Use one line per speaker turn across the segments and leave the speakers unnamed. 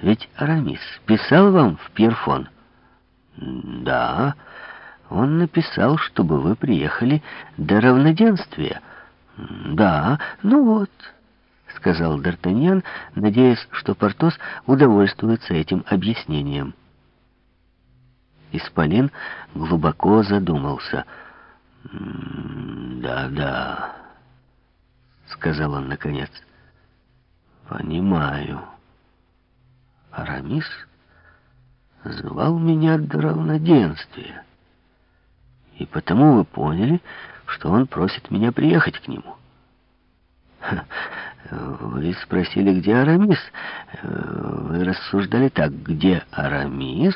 Ведь Арамис писал вам в Пьерфон? Да, он написал, чтобы вы приехали до равноденствия. Да, ну вот, сказал Д'Артаньян, надеясь, что Портос удовольствуется этим объяснением. Исполин глубоко задумался. «Да-да», — сказал он наконец. «Понимаю». Арамис звал меня до равноденствия. И потому вы поняли, что он просит меня приехать к нему. Вы спросили, где Арамис. Вы рассуждали так, где Арамис,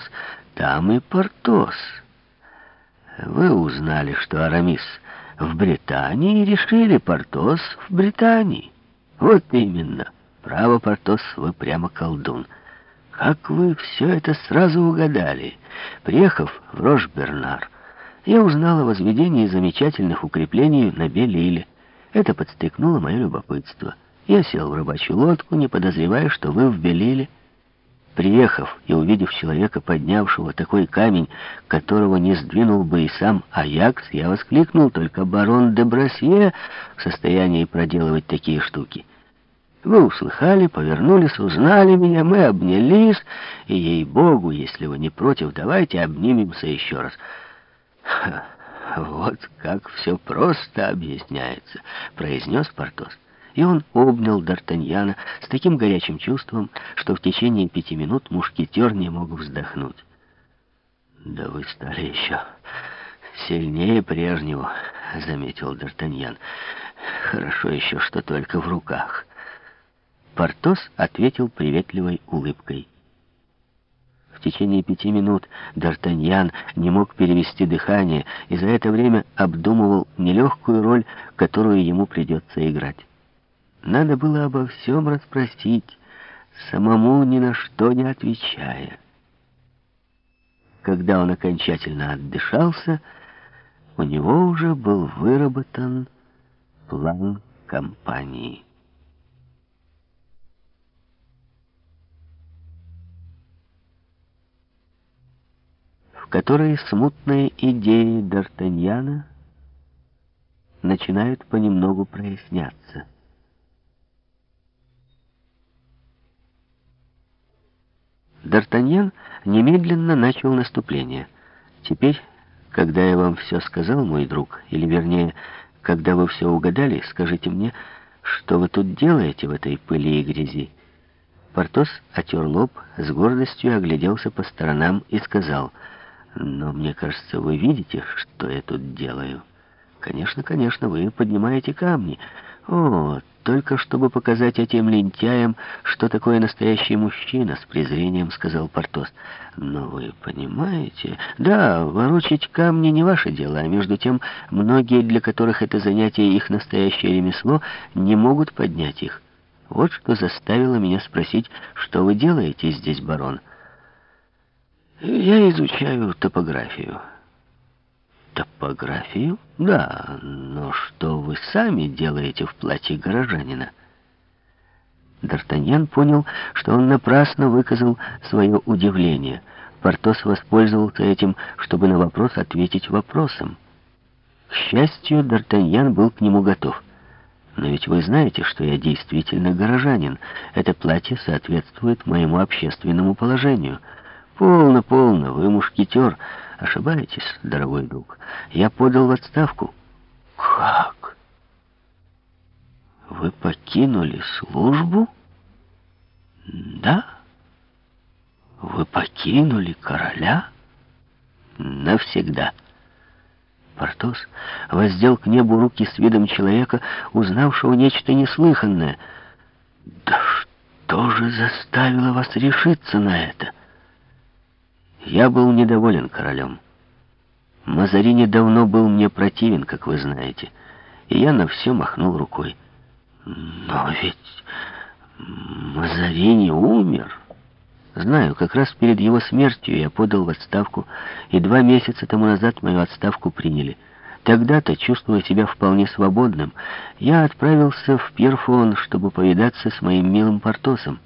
там и Портос. Вы узнали, что Арамис в Британии, и решили Портос в Британии. Вот именно. Право, Портос, вы прямо колдун. Как вы все это сразу угадали? Приехав в Рош-Бернар, я узнал о возведении замечательных укреплений на Белиле. Это подстегнуло мое любопытство. Я сел в рыбачью лодку, не подозревая, что вы в Белиле. Приехав и увидев человека, поднявшего такой камень, которого не сдвинул бы и сам Аякс, я воскликнул, только барон де Брасье в состоянии проделывать такие штуки. Вы услыхали, повернулись, узнали меня, мы обнялись, и, ей-богу, если вы не против, давайте обнимемся еще раз. Вот как все просто объясняется, произнес Портос. И он обнял Д'Артаньяна с таким горячим чувством, что в течение пяти минут мушкетер не мог вздохнуть. «Да вы стали еще сильнее прежнего», — заметил Д'Артаньян. «Хорошо еще, что только в руках». Портос ответил приветливой улыбкой. В течение пяти минут Д'Артаньян не мог перевести дыхание и за это время обдумывал нелегкую роль, которую ему придется играть. Надо было обо всем расспросить, самому ни на что не отвечая. Когда он окончательно отдышался, у него уже был выработан план кампании. Которой смутные идеи Д'Артаньяна начинают понемногу проясняться. Д'Артаньян немедленно начал наступление. Теперь, когда я вам все сказал, мой друг, или вернее, когда вы все угадали, скажите мне, что вы тут делаете в этой пыли и грязи? Портос отер лоб, с гордостью огляделся по сторонам и сказал — но мне кажется, вы видите, что я тут делаю. Конечно, конечно, вы поднимаете камни. О, только чтобы показать этим лентяям, что такое настоящий мужчина, с презрением сказал Портос. Но вы понимаете... Да, ворочать камни не ваше дело, а между тем, многие, для которых это занятие их настоящее ремесло, не могут поднять их. Вот что заставило меня спросить, что вы делаете здесь, барон? Я изучаю топографию. Топографию? Да, но что вы сами делаете в платье горожанина? Д'Артаньян понял, что он напрасно выказал свое удивление. Портос воспользовался этим, чтобы на вопрос ответить вопросом. К счастью, Д'Артаньян был к нему готов. Но ведь вы знаете, что я действительно горожанин. Это платье соответствует моему общественному положению — «Полно, полно, вы мушкетер. Ошибаетесь, дорогой друг. Я подал в отставку». «Как? Вы покинули службу?» «Да? Вы покинули короля?» «Навсегда». Портос воздел к небу руки с видом человека, узнавшего нечто неслыханное. «Да что же заставило вас решиться на это?» Я был недоволен королем. Мазарини давно был мне противен, как вы знаете, и я на все махнул рукой. Но ведь Мазарини умер. Знаю, как раз перед его смертью я подал в отставку, и два месяца тому назад мою отставку приняли. Тогда-то, чувствуя себя вполне свободным, я отправился в Пьерфон, чтобы повидаться с моим милым Портосом.